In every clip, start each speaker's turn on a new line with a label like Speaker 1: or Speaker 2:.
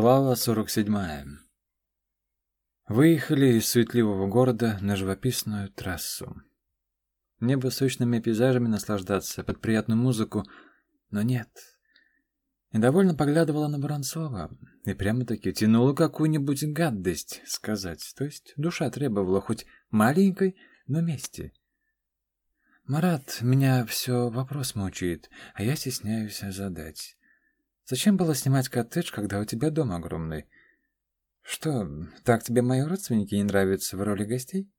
Speaker 1: Глава 47. Выехали из суетливого города на живописную трассу. Небо сочными пейзажами наслаждаться, под приятную музыку, но нет. Недовольно поглядывала на Воронцова и прямо-таки тянула какую-нибудь гадость сказать. То есть душа требовала хоть маленькой, но мести. «Марат, меня все вопрос мучает, а я стесняюсь задать». Зачем было снимать коттедж, когда у тебя дом огромный? Что, так тебе мои родственники не нравятся в роли гостей?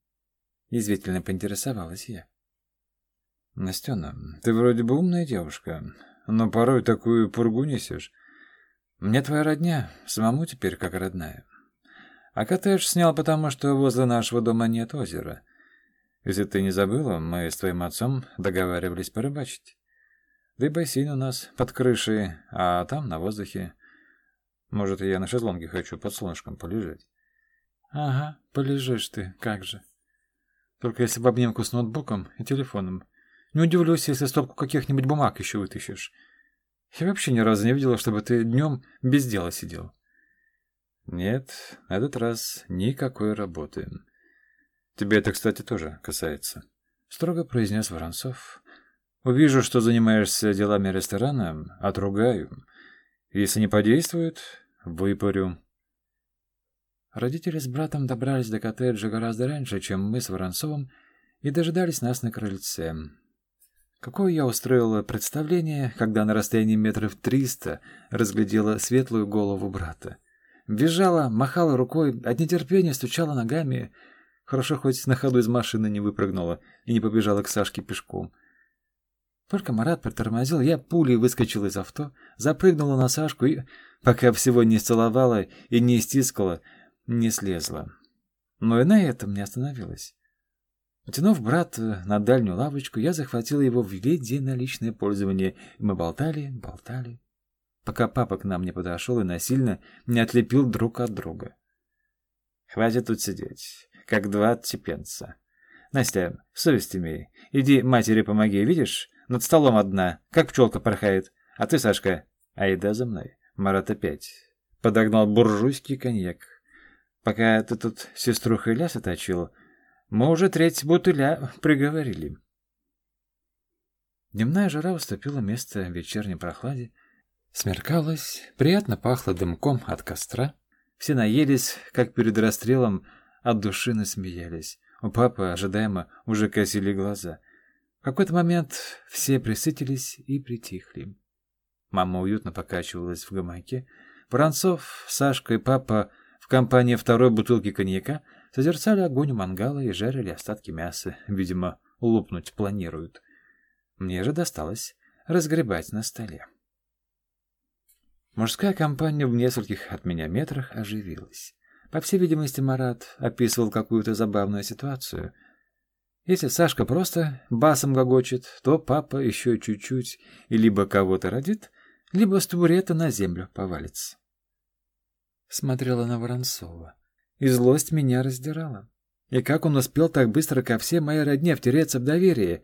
Speaker 1: Язвительно поинтересовалась я. Настена, ты вроде бы умная девушка, но порой такую пургу несешь. Мне твоя родня, самому теперь как родная. А коттедж снял потому, что возле нашего дома нет озера. Если ты не забыла, мы с твоим отцом договаривались порыбачить. Да и бассейн у нас под крышей, а там на воздухе. Может, я на шезлонге хочу под солнышком полежать. Ага, полежишь ты, как же. Только если в обнимку с ноутбуком и телефоном. Не удивлюсь, если стопку каких-нибудь бумаг еще вытащишь. Я вообще ни разу не видела, чтобы ты днем без дела сидел. Нет, на этот раз никакой работы. Тебе это, кстати, тоже касается. Строго произнес Воронцов, Увижу, что занимаешься делами ресторана, отругаю. Если не подействует, выпарю. Родители с братом добрались до коттеджа гораздо раньше, чем мы с Воронцовым, и дожидались нас на крыльце. Какое я устроила представление, когда на расстоянии метров триста разглядела светлую голову брата. Бежала, махала рукой, от нетерпения стучала ногами. Хорошо хоть на ходу из машины не выпрыгнула и не побежала к Сашке пешком. Только Марат притормозил, я пулей выскочил из авто, запрыгнула на Сашку и, пока всего не целовала и не стискала, не слезла. Но и на этом не остановилась. Утянув брата на дальнюю лавочку, я захватила его в виде на личное пользование, и мы болтали, болтали, пока папа к нам не подошел и насильно не отлепил друг от друга. «Хватит тут сидеть, как два отцепенца. Настя, совесть имей, иди матери помоги, видишь?» Над столом одна, как пчелка порхает. А ты, Сашка, айда за мной. Марат опять подогнал буржуйский коньяк. Пока ты тут сеструхой ляса точил, мы уже треть бутыля приговорили. Дневная жара уступила место вечерней прохладе. Смеркалось, приятно пахло дымком от костра. Все наелись, как перед расстрелом, от души насмеялись. У папы ожидаемо уже косили глаза — в какой-то момент все присытились и притихли. Мама уютно покачивалась в гамаке. Воронцов, Сашка и папа в компании второй бутылки коньяка созерцали огонь у мангала и жарили остатки мяса. Видимо, лопнуть планируют. Мне же досталось разгребать на столе. Мужская компания в нескольких от меня метрах оживилась. По всей видимости, Марат описывал какую-то забавную ситуацию — если Сашка просто басом гогочет, то папа еще чуть-чуть и либо кого-то родит, либо с табурета на землю повалится. Смотрела на Воронцова, и злость меня раздирала. И как он успел так быстро ко всей моей родне втереться в доверие?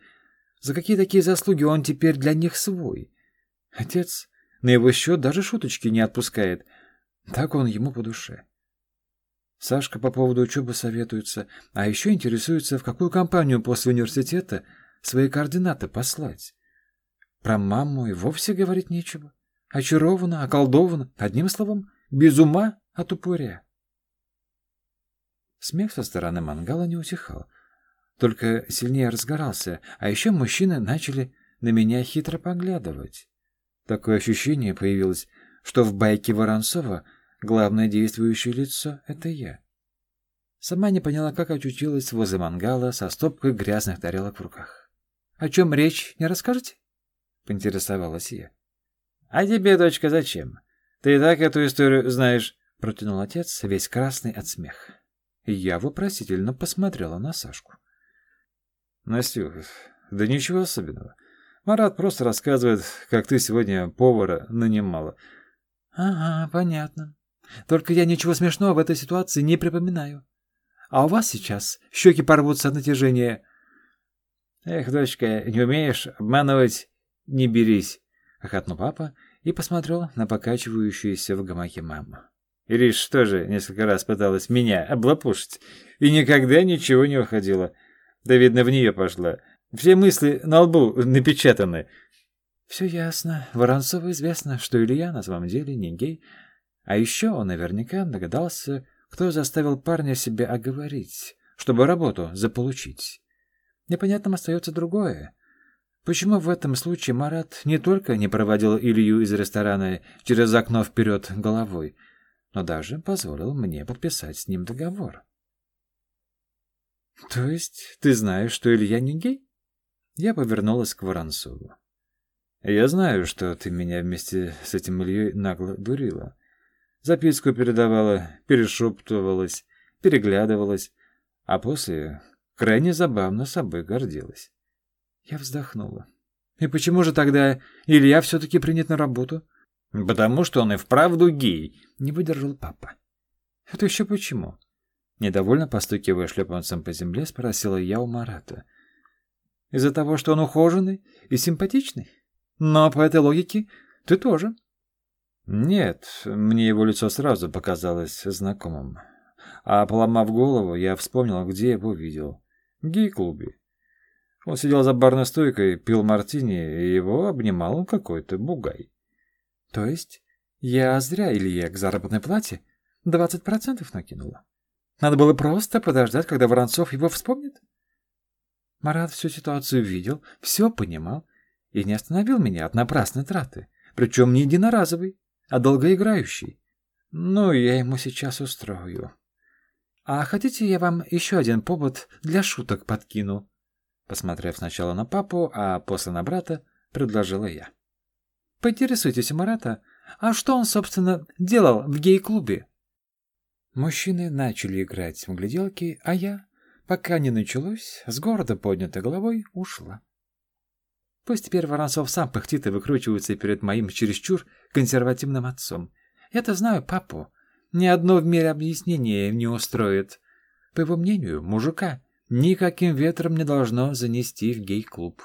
Speaker 1: За какие такие заслуги он теперь для них свой? Отец на его счет даже шуточки не отпускает. Так он ему по душе. Сашка по поводу учебы советуется, а еще интересуется, в какую компанию после университета свои координаты послать. Про маму и вовсе говорить нечего. Очарована, околдована, одним словом, без ума от упыря. Смех со стороны мангала не утихал, только сильнее разгорался, а еще мужчины начали на меня хитро поглядывать. Такое ощущение появилось, что в байке Воронцова Главное действующее лицо — это я. Сама не поняла, как очутилась возле мангала со стопкой грязных тарелок в руках. — О чем речь, не расскажете? — поинтересовалась я. — А тебе, дочка, зачем? Ты и так эту историю знаешь, — протянул отец, весь красный от смеха. Я вопросительно посмотрела на Сашку. — Настюха, да ничего особенного. Марат просто рассказывает, как ты сегодня повара нанимала. — Ага, понятно. Только я ничего смешного в этой ситуации не припоминаю. А у вас сейчас щеки порвутся от натяжения. Эх, дочка, не умеешь обманывать, не берись, — хохотнул папа и посмотрел на покачивающуюся в гамаке маму.
Speaker 2: Ириш тоже несколько раз пыталась меня облапушить, и никогда ничего не уходило. Да, видно, в нее пошла. Все мысли на лбу напечатаны.
Speaker 1: Все ясно. Воронцову известно, что Илья на самом деле не гей. А еще он наверняка догадался, кто заставил парня себя оговорить, чтобы работу заполучить. Непонятным остается другое. Почему в этом случае Марат не только не проводил Илью из ресторана через окно вперед головой, но даже позволил мне подписать с ним договор? То есть ты знаешь, что Илья не гей? Я повернулась к Воронцову.
Speaker 2: Я знаю, что ты меня вместе с этим Ильей нагло дурила. Записку передавала, перешептывалась, переглядывалась, а после крайне забавно собой гордилась.
Speaker 1: Я вздохнула. И почему же тогда Илья все-таки принят на работу?
Speaker 2: Потому что он и вправду гей,
Speaker 1: не выдержал папа. Это еще почему? Недовольно постукивая шлепанцем по земле, спросила я у Марата. Из-за того, что он ухоженный и симпатичный? Но по этой логике ты тоже.
Speaker 2: Нет, мне его лицо сразу показалось знакомым. А поломав голову, я вспомнил, где его видел. Гей-клубе. Он сидел за барной стойкой, пил мартини, и его обнимал какой-то бугай.
Speaker 1: То есть я зря Илье к заработной плате двадцать процентов накинула? Надо было просто подождать, когда Воронцов его вспомнит? Марат всю ситуацию видел, все понимал и не остановил меня от напрасной траты, причем не единоразовой, а долгоиграющей. Ну, я ему сейчас устрою. А хотите, я вам еще один повод для шуток подкину? Посмотрев сначала на папу, а после на брата, предложила я. Поинтересуйтесь у Марата, а что он, собственно, делал в гей-клубе? Мужчины начали играть в гляделки, а я, пока не началось, с города поднятой головой ушла. Пусть теперь Воронцов сам пыхтит и выкручивается перед моим чересчур консервативным отцом. Я-то знаю папу. Ни одно в мире объяснение не устроит. По его мнению, мужика никаким ветром не должно занести в гей-клуб.